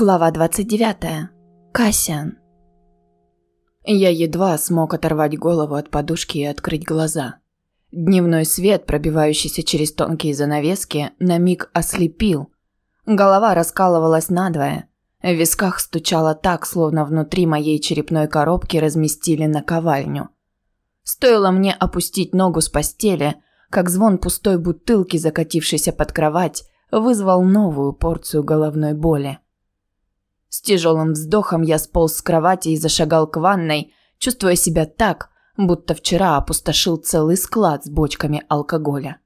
Глава 29. Кассиан. Я едва смог оторвать голову от подушки и открыть глаза. Дневной свет, пробивающийся через тонкие занавески, на миг ослепил. Голова раскалывалась надвое. В висках стучало так, словно внутри моей черепной коробки разместили наковальню. Стоило мне опустить ногу с постели, как звон пустой бутылки, закатившейся под кровать, вызвал новую порцию головной боли. С тяжелым вздохом я сполз с кровати и зашагал к ванной, чувствуя себя так, будто вчера опустошил целый склад с бочками алкоголя.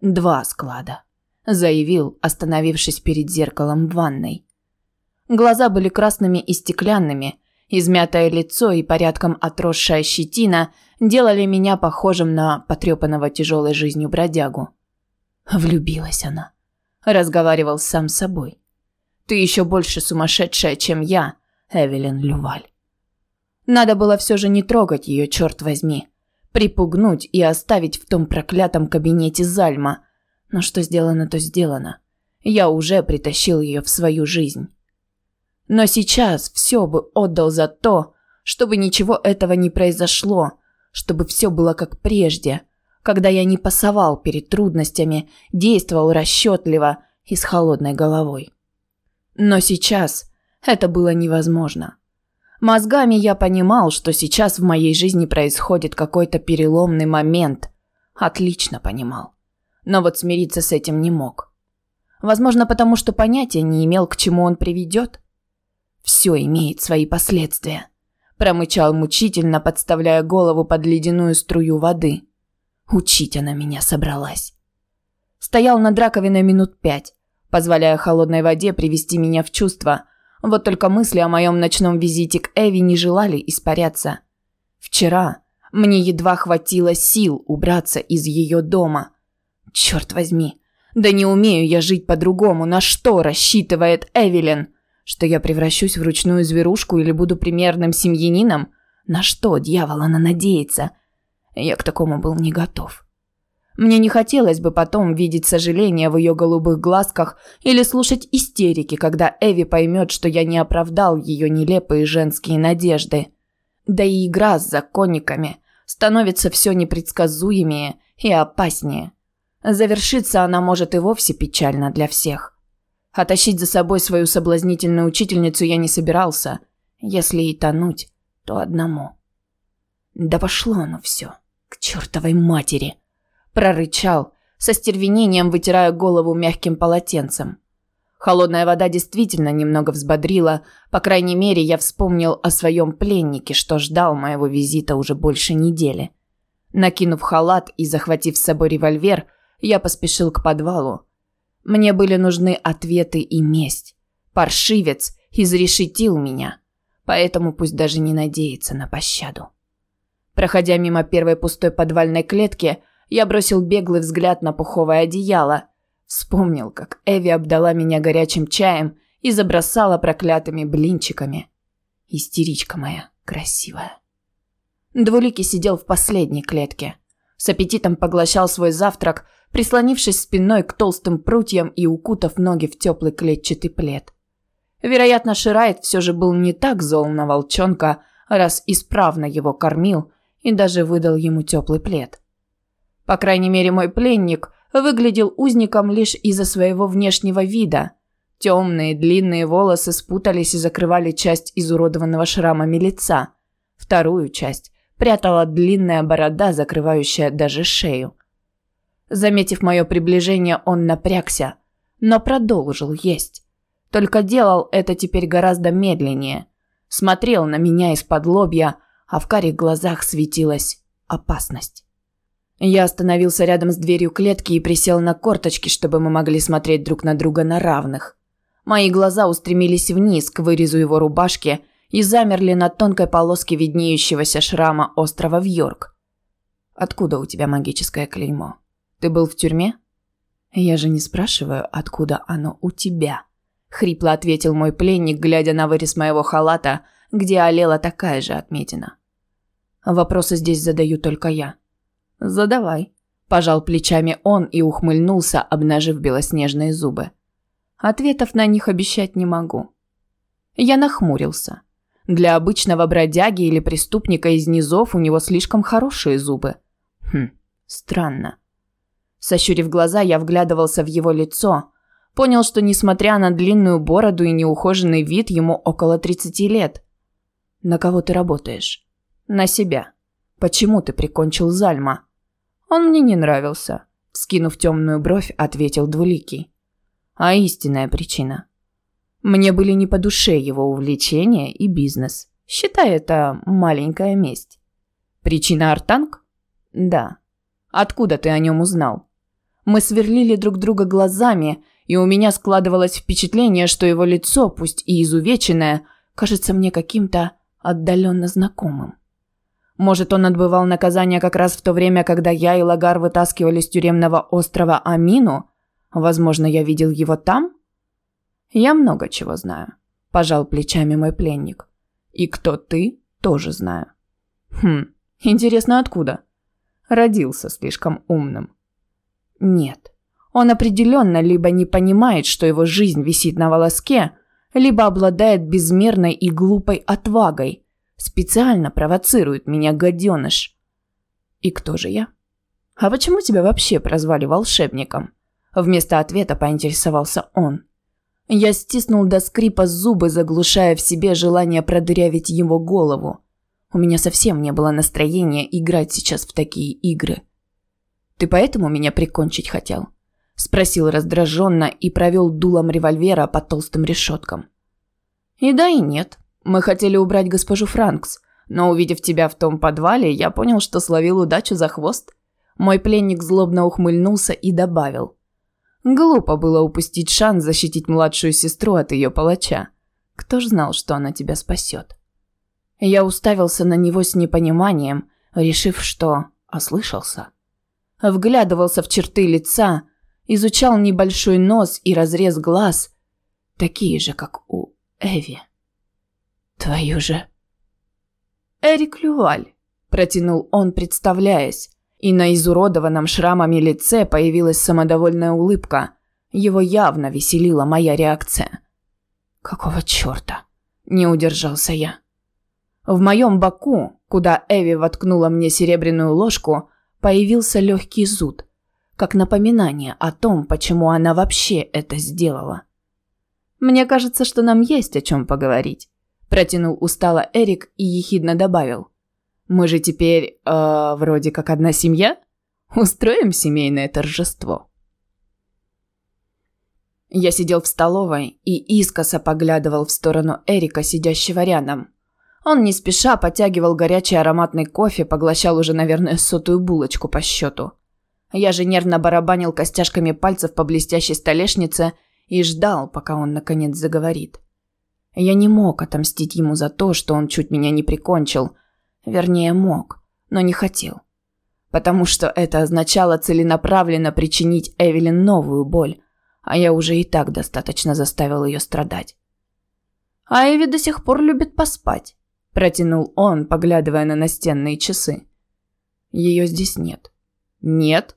«Два склада», – заявил, остановившись перед зеркалом в ванной. Глаза были красными и стеклянными, измятое лицо и порядком отросшая щетина делали меня похожим на потрепанного тяжелой жизнью бродягу. Влюбилась она. Разговаривал сам с собой. Ты еще больше сумасшедшая, чем я, Эвелин Люваль. Надо было все же не трогать ее, черт возьми. Припугнуть и оставить в том проклятом кабинете Зальма. Но что сделано, то сделано. Я уже притащил ее в свою жизнь. Но сейчас все бы отдал за то, чтобы ничего этого не произошло, чтобы все было как прежде, когда я не пасовал перед трудностями, действовал расчетливо и с холодной головой. Но сейчас это было невозможно. Мозгами я понимал, что сейчас в моей жизни происходит какой-то переломный момент. Отлично понимал. Но вот смириться с этим не мог. Возможно, потому что понятия не имел, к чему он приведет. Все имеет свои последствия. Промычал мучительно, подставляя голову под ледяную струю воды. Учить она меня собралась. Стоял над раковиной минут пять позволяя холодной воде привести меня в чувство. Вот только мысли о моем ночном визите к Эви не желали испаряться. Вчера мне едва хватило сил убраться из ее дома. Черт возьми, да не умею я жить по-другому. На что рассчитывает Эвелин? Что я превращусь в ручную зверушку или буду примерным семьянином? На что, дьявол, она надеется? Я к такому был не готов. Мне не хотелось бы потом видеть сожаление в ее голубых глазках или слушать истерики, когда Эви поймет, что я не оправдал ее нелепые женские надежды. Да и игра с законниками становится все непредсказуемее и опаснее. Завершиться она может и вовсе печально для всех. А тащить за собой свою соблазнительную учительницу я не собирался. Если и тонуть, то одному. Да пошло оно все. К чертовой матери прорычал, со стервенением вытирая голову мягким полотенцем. Холодная вода действительно немного взбодрила, по крайней мере, я вспомнил о своем пленнике, что ждал моего визита уже больше недели. Накинув халат и захватив с собой револьвер, я поспешил к подвалу. Мне были нужны ответы и месть. Паршивец изрешетил меня, поэтому пусть даже не надеется на пощаду. Проходя мимо первой пустой подвальной клетки, я бросил беглый взгляд на пуховое одеяло. Вспомнил, как Эви обдала меня горячим чаем и забросала проклятыми блинчиками. Истеричка моя, красивая. Двуликий сидел в последней клетке. С аппетитом поглощал свой завтрак, прислонившись спиной к толстым прутьям и укутав ноги в теплый клетчатый плед. Вероятно, Ширайт все же был не так зол на волчонка, раз исправно его кормил и даже выдал ему теплый плед. По крайней мере, мой пленник выглядел узником лишь из-за своего внешнего вида. Темные длинные волосы спутались и закрывали часть изуродованного шрамами лица. Вторую часть прятала длинная борода, закрывающая даже шею. Заметив мое приближение, он напрягся, но продолжил есть. Только делал это теперь гораздо медленнее. Смотрел на меня из-под лобья, а в карих глазах светилась опасность. Я остановился рядом с дверью клетки и присел на корточки, чтобы мы могли смотреть друг на друга на равных. Мои глаза устремились вниз к вырезу его рубашки и замерли на тонкой полоске виднеющегося шрама острова Вьорк. «Откуда у тебя магическое клеймо? Ты был в тюрьме?» «Я же не спрашиваю, откуда оно у тебя», – хрипло ответил мой пленник, глядя на вырез моего халата, где олела такая же отметина. «Вопросы здесь задаю только я». «Задавай», – пожал плечами он и ухмыльнулся, обнажив белоснежные зубы. «Ответов на них обещать не могу. Я нахмурился. Для обычного бродяги или преступника из низов у него слишком хорошие зубы. Хм, странно. Сощурив глаза, я вглядывался в его лицо. Понял, что несмотря на длинную бороду и неухоженный вид, ему около 30 лет. На кого ты работаешь? На себя. Почему ты прикончил Зальма? Он мне не нравился. Скинув темную бровь, ответил Двуликий. А истинная причина? Мне были не по душе его увлечения и бизнес. Считай это маленькая месть. Причина Артанг? Да. Откуда ты о нем узнал? Мы сверлили друг друга глазами, и у меня складывалось впечатление, что его лицо, пусть и изувеченное, кажется мне каким-то отдаленно знакомым. Может, он отбывал наказание как раз в то время, когда я и Лагар вытаскивали с тюремного острова Амину? Возможно, я видел его там? Я много чего знаю, пожал плечами мой пленник. И кто ты, тоже знаю. Хм, интересно, откуда? Родился слишком умным. Нет. Он определенно либо не понимает, что его жизнь висит на волоске, либо обладает безмерной и глупой отвагой. Специально провоцирует меня гаденыш. И кто же я? А почему тебя вообще прозвали волшебником? Вместо ответа поинтересовался он. Я стиснул до скрипа зубы, заглушая в себе желание продырявить его голову. У меня совсем не было настроения играть сейчас в такие игры. «Ты поэтому меня прикончить хотел?» Спросил раздраженно и провел дулом револьвера по толстым решеткам. «И да, и нет. Мы хотели убрать госпожу Франкс, но увидев тебя в том подвале, я понял, что словил удачу за хвост». Мой пленник злобно ухмыльнулся и добавил. Глупо было упустить шанс защитить младшую сестру от ее палача. Кто ж знал, что она тебя спасет? Я уставился на него с непониманием, решив, что ослышался. Вглядывался в черты лица, изучал небольшой нос и разрез глаз, такие же, как у Эви. Твою же... Эрик Люваль, протянул он, представляясь и на изуродованном шрамами лице появилась самодовольная улыбка. Его явно веселила моя реакция. «Какого черта?» – не удержался я. В моем боку, куда Эви воткнула мне серебряную ложку, появился легкий зуд, как напоминание о том, почему она вообще это сделала. «Мне кажется, что нам есть о чем поговорить», – протянул устало Эрик и ехидно добавил – мы же теперь, э, вроде как одна семья? Устроим семейное торжество. Я сидел в столовой и искоса поглядывал в сторону Эрика, сидящего рядом. Он не спеша потягивал горячий ароматный кофе, поглощал уже, наверное, сотую булочку по счету. Я же нервно барабанил костяшками пальцев по блестящей столешнице и ждал, пока он наконец заговорит. Я не мог отомстить ему за то, что он чуть меня не прикончил – Вернее, мог, но не хотел. Потому что это означало целенаправленно причинить Эвелин новую боль, а я уже и так достаточно заставил ее страдать. «А Эви до сих пор любит поспать», – протянул он, поглядывая на настенные часы. «Ее здесь нет». «Нет?»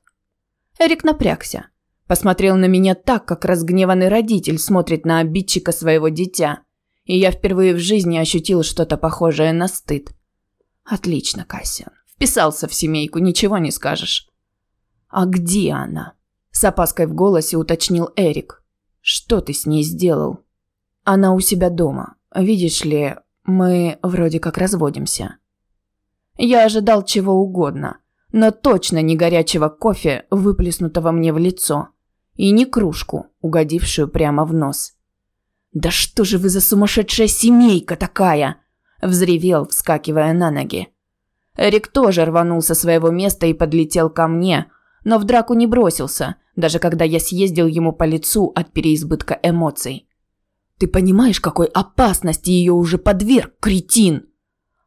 Эрик напрягся. Посмотрел на меня так, как разгневанный родитель смотрит на обидчика своего дитя. И я впервые в жизни ощутил что-то похожее на стыд. Отлично, Кассиан. Вписался в семейку, ничего не скажешь. А где она? С опаской в голосе уточнил Эрик. Что ты с ней сделал? Она у себя дома. Видишь ли, мы вроде как разводимся. Я ожидал чего угодно, но точно не горячего кофе, выплеснутого мне в лицо, и не кружку, угодившую прямо в нос. «Да что же вы за сумасшедшая семейка такая?» взревел, вскакивая на ноги. Эрик тоже рванул со своего места и подлетел ко мне, но в драку не бросился, даже когда я съездил ему по лицу от переизбытка эмоций. «Ты понимаешь, какой опасности ее уже подверг, кретин?»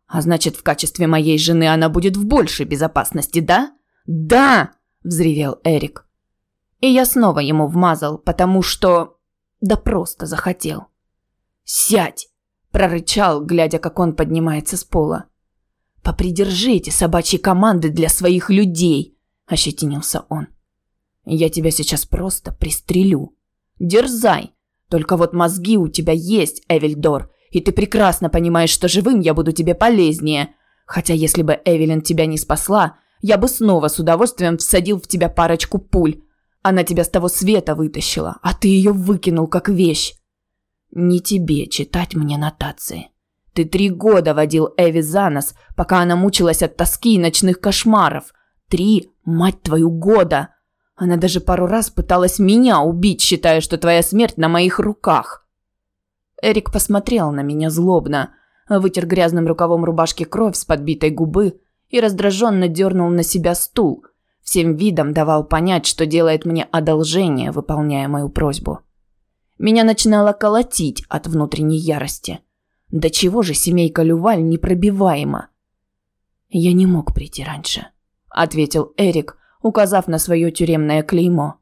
«А значит, в качестве моей жены она будет в большей безопасности, да?» «Да!» – взревел Эрик. И я снова ему вмазал, потому что... Да просто захотел. «Сядь!» прорычал, глядя, как он поднимается с пола. «Попридержите собачьи команды для своих людей!» – ощетинился он. «Я тебя сейчас просто пристрелю. Дерзай! Только вот мозги у тебя есть, Эвельдор, И ты прекрасно понимаешь, что живым я буду тебе полезнее. Хотя если бы Эвелин тебя не спасла, я бы снова с удовольствием всадил в тебя парочку пуль. Она тебя с того света вытащила, а ты ее выкинул как вещь. Не тебе читать мне нотации. Ты три года водил Эви за нос, пока она мучилась от тоски и ночных кошмаров. Три, мать твою, года. Она даже пару раз пыталась меня убить, считая, что твоя смерть на моих руках. Эрик посмотрел на меня злобно, вытер грязным рукавом рубашки кровь с подбитой губы и раздраженно дернул на себя стул. Всем видом давал понять, что делает мне одолжение, выполняя мою просьбу. Меня начинало колотить от внутренней ярости. До чего же семейка Люваль непробиваема? Я не мог прийти раньше, ответил Эрик, указав на свое тюремное клеймо.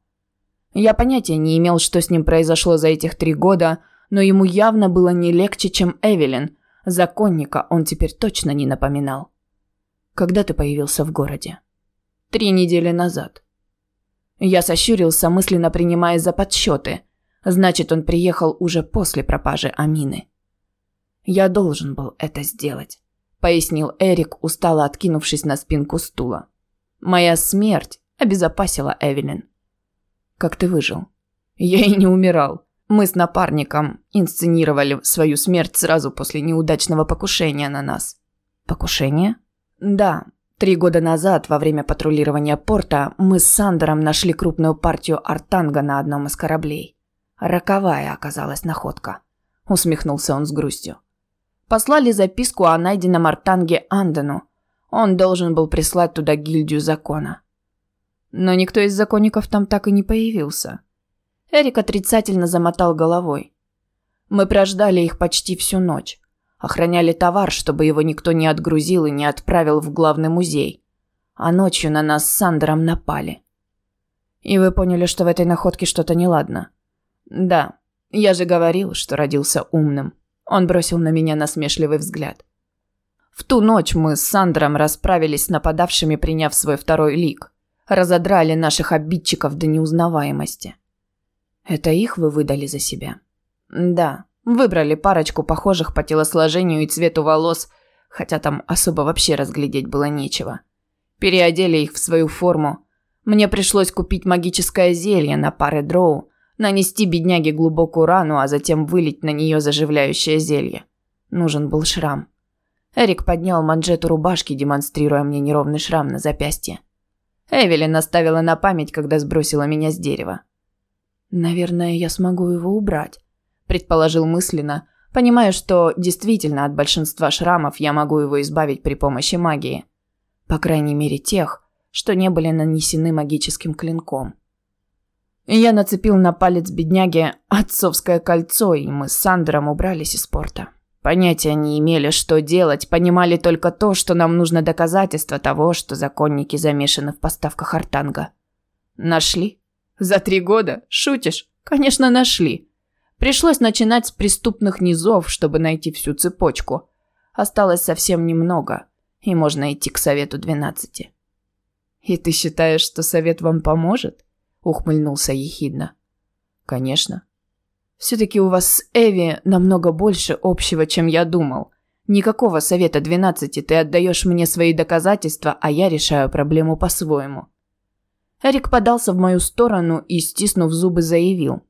Я понятия не имел, что с ним произошло за этих три года, но ему явно было не легче, чем Эвелин. Законника он теперь точно не напоминал. Когда ты появился в городе? Три недели назад. Я сощурился, мысленно принимая за подсчеты. Значит, он приехал уже после пропажи Амины. Я должен был это сделать, пояснил Эрик, устало откинувшись на спинку стула. Моя смерть обезопасила Эвелин. Как ты выжил? Я и не умирал. Мы с напарником инсценировали свою смерть сразу после неудачного покушения на нас. Покушение? Да. Три года назад, во время патрулирования порта, мы с Сандером нашли крупную партию артанга на одном из кораблей. Роковая оказалась находка. Усмехнулся он с грустью. Послали записку о найденном артанге Андену. Он должен был прислать туда гильдию закона. Но никто из законников там так и не появился. Эрик отрицательно замотал головой. Мы прождали их почти всю ночь. Охраняли товар, чтобы его никто не отгрузил и не отправил в главный музей. А ночью на нас с Сандером напали. И вы поняли, что в этой находке что-то неладно? Да. Я же говорил, что родился умным. Он бросил на меня насмешливый взгляд. В ту ночь мы с Сандером расправились с нападавшими, приняв свой второй лик. Разодрали наших обидчиков до неузнаваемости. Это их вы выдали за себя? Да. Выбрали парочку похожих по телосложению и цвету волос, хотя там особо вообще разглядеть было нечего. Переодели их в свою форму. Мне пришлось купить магическое зелье на пары дроу, нанести бедняге глубокую рану, а затем вылить на нее заживляющее зелье. Нужен был шрам. Эрик поднял манжету рубашки, демонстрируя мне неровный шрам на запястье. Эвелин оставила на память, когда сбросила меня с дерева. Наверное, я смогу его убрать, предположил мысленно, понимая, что действительно от большинства шрамов я могу его избавить при помощи магии. По крайней мере, тех, что не были нанесены магическим клинком. Я нацепил на палец бедняги отцовское кольцо, и мы с Сандером убрались из порта. Понятия не имели, что делать, понимали только то, что нам нужно доказательство того, что законники замешаны в поставках артанга. Нашли? За три года? Шутишь? Конечно, нашли. Пришлось начинать с преступных низов, чтобы найти всю цепочку. Осталось совсем немного, и можно идти к совету двенадцати. «И ты считаешь, что совет вам поможет?» – ухмыльнулся ехидно. «Конечно. Все-таки у вас с Эви намного больше общего, чем я думал. Никакого совета двенадцати ты отдаешь мне свои доказательства, а я решаю проблему по-своему. Эрик подался в мою сторону и, стиснув зубы, заявил.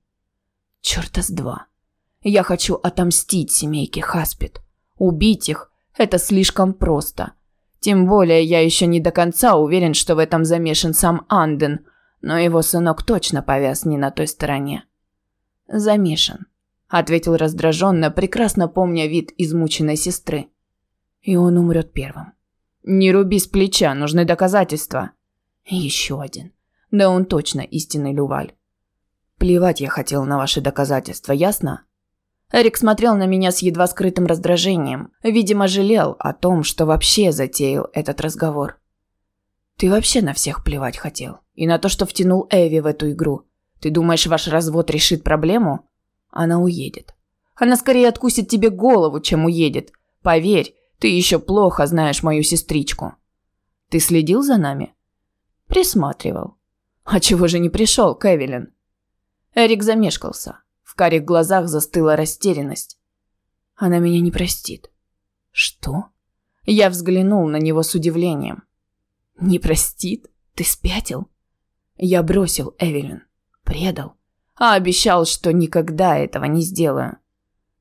«Чёрта с два. Я хочу отомстить семейке Хаспид. Убить их – это слишком просто. Тем более я еще не до конца уверен, что в этом замешан сам Анден, но его сынок точно повяз не на той стороне». «Замешан», – ответил раздраженно, прекрасно помня вид измученной сестры. «И он умрет первым». «Не руби с плеча, нужны доказательства». «Еще один. Да он точно истинный Люваль. Плевать я хотел на ваши доказательства, ясно? Эрик смотрел на меня с едва скрытым раздражением. Видимо, жалел о том, что вообще затеял этот разговор. Ты вообще на всех плевать хотел. И на то, что втянул Эви в эту игру. Ты думаешь, ваш развод решит проблему? Она уедет. Она скорее откусит тебе голову, чем уедет. Поверь, ты еще плохо знаешь мою сестричку. Ты следил за нами? Присматривал. «А чего же не пришел, Кевилин?» Эрик замешкался. В карих глазах застыла растерянность. Она меня не простит. Что? Я взглянул на него с удивлением. Не простит? Ты спятил? Я бросил Эвелин. Предал. А обещал, что никогда этого не сделаю.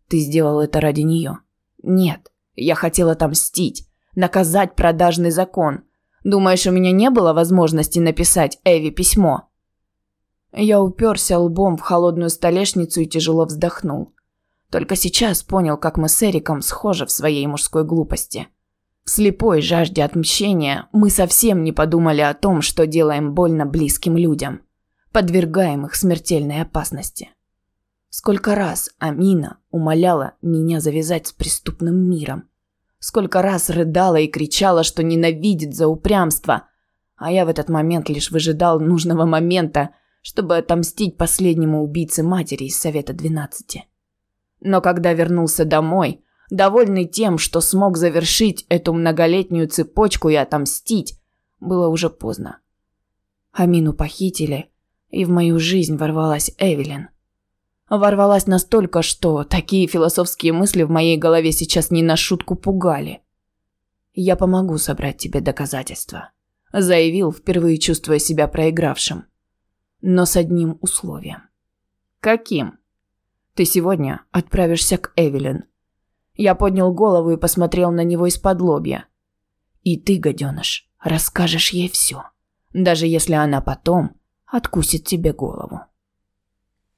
Ты сделал это ради нее. Нет, я хотел отомстить. Наказать продажный закон. Думаешь, у меня не было возможности написать Эви письмо? Я уперся лбом в холодную столешницу и тяжело вздохнул. Только сейчас понял, как мы с Эриком схожи в своей мужской глупости. В слепой жажде отмщения мы совсем не подумали о том, что делаем больно близким людям, подвергаем их смертельной опасности. Сколько раз Амина умоляла меня завязать с преступным миром. Сколько раз рыдала и кричала, что ненавидит за упрямство, а я в этот момент лишь выжидал нужного момента, чтобы отомстить последнему убийце матери из Совета двенадцати. Но когда вернулся домой, довольный тем, что смог завершить эту многолетнюю цепочку и отомстить, было уже поздно. Амину похитили, и в мою жизнь ворвалась Эвелин. Ворвалась настолько, что такие философские мысли в моей голове сейчас не на шутку пугали. «Я помогу собрать тебе доказательства», – заявил, впервые чувствуя себя проигравшим. Но с одним условием. «Каким?» Ты сегодня отправишься к Эвелин. Я поднял голову и посмотрел на него из-под лобья. И ты, гаденыш, расскажешь ей все, даже если она потом откусит тебе голову.